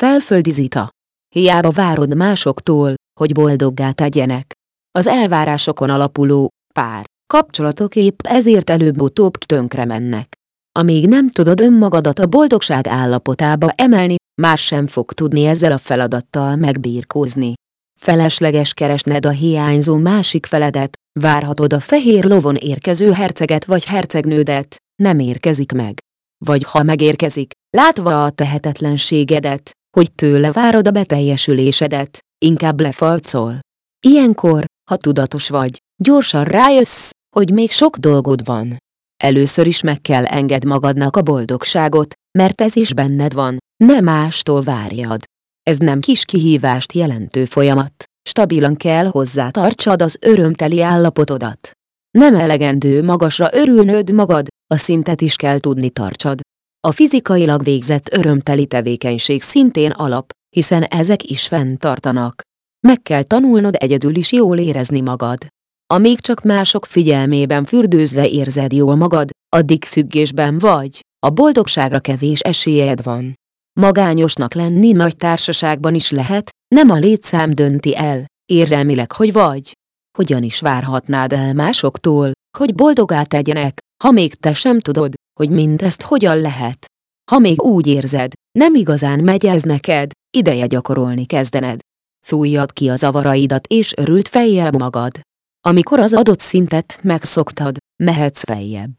Felföldi Zita. Hiába várod másoktól, hogy boldoggá tegyenek. Az elvárásokon alapuló pár kapcsolatok épp ezért előbb-utóbb tönkre mennek. Amíg nem tudod önmagadat a boldogság állapotába emelni, más sem fog tudni ezzel a feladattal megbírkózni. Felesleges keresned a hiányzó másik feledet, várhatod a fehér lovon érkező herceget vagy hercegnődet, nem érkezik meg. Vagy ha megérkezik, látva a tehetetlenségedet, hogy tőle várod a beteljesülésedet, inkább lefalcol. Ilyenkor, ha tudatos vagy, gyorsan rájössz, hogy még sok dolgod van. Először is meg kell enged magadnak a boldogságot, mert ez is benned van, ne mástól várjad. Ez nem kis kihívást jelentő folyamat, stabilan kell hozzá tartsad az örömteli állapotodat. Nem elegendő magasra örülnöd magad, a szintet is kell tudni tartsad. A fizikailag végzett örömteli tevékenység szintén alap, hiszen ezek is fenntartanak. Meg kell tanulnod egyedül is jól érezni magad. Amíg csak mások figyelmében fürdőzve érzed jól magad, addig függésben vagy, a boldogságra kevés esélyed van. Magányosnak lenni nagy társaságban is lehet, nem a létszám dönti el, érzelmileg hogy vagy. Hogyan is várhatnád el másoktól, hogy boldogá tegyenek, ha még te sem tudod, hogy mindezt hogyan lehet. Ha még úgy érzed, nem igazán megy ez neked, ideje gyakorolni kezdened. Fújjad ki a zavaraidat és örült fejjel magad. Amikor az adott szintet megszoktad, mehetsz feljebb.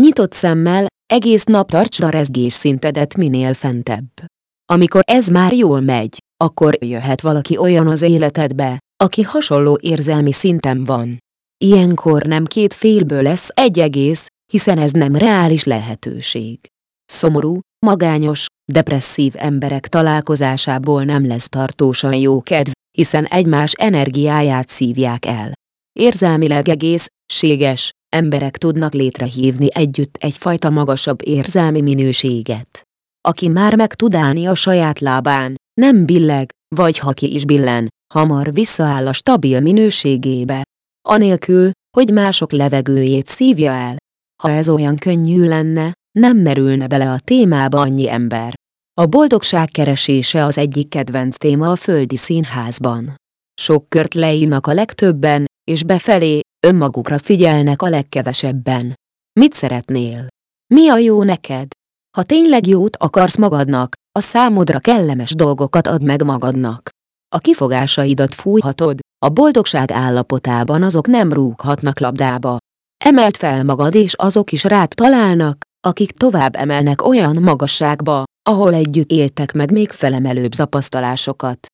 Nyitott szemmel, egész nap tartsd a rezgés szintedet minél fentebb. Amikor ez már jól megy, akkor jöhet valaki olyan az életedbe, aki hasonló érzelmi szinten van. Ilyenkor nem két félből lesz egy egész, hiszen ez nem reális lehetőség. Szomorú, magányos, depresszív emberek találkozásából nem lesz tartósan jó kedv, hiszen egymás energiáját szívják el. Érzelmileg egész, séges, emberek tudnak létrehívni együtt egyfajta magasabb érzelmi minőséget. Aki már meg tud állni a saját lábán, nem billeg, vagy ha ki is billen, hamar visszaáll a stabil minőségébe. Anélkül, hogy mások levegőjét szívja el. Ha ez olyan könnyű lenne, nem merülne bele a témába annyi ember. A boldogság keresése az egyik kedvenc téma a földi színházban. Sok kört leírnak a legtöbben, és befelé, önmagukra figyelnek a legkevesebben. Mit szeretnél? Mi a jó neked? Ha tényleg jót akarsz magadnak, a számodra kellemes dolgokat ad meg magadnak. A kifogásaidat fújhatod, a boldogság állapotában azok nem rúghatnak labdába. Emelt fel magad és azok is rád találnak, akik tovább emelnek olyan magasságba, ahol együtt éltek meg még felemelőbb zapasztalásokat.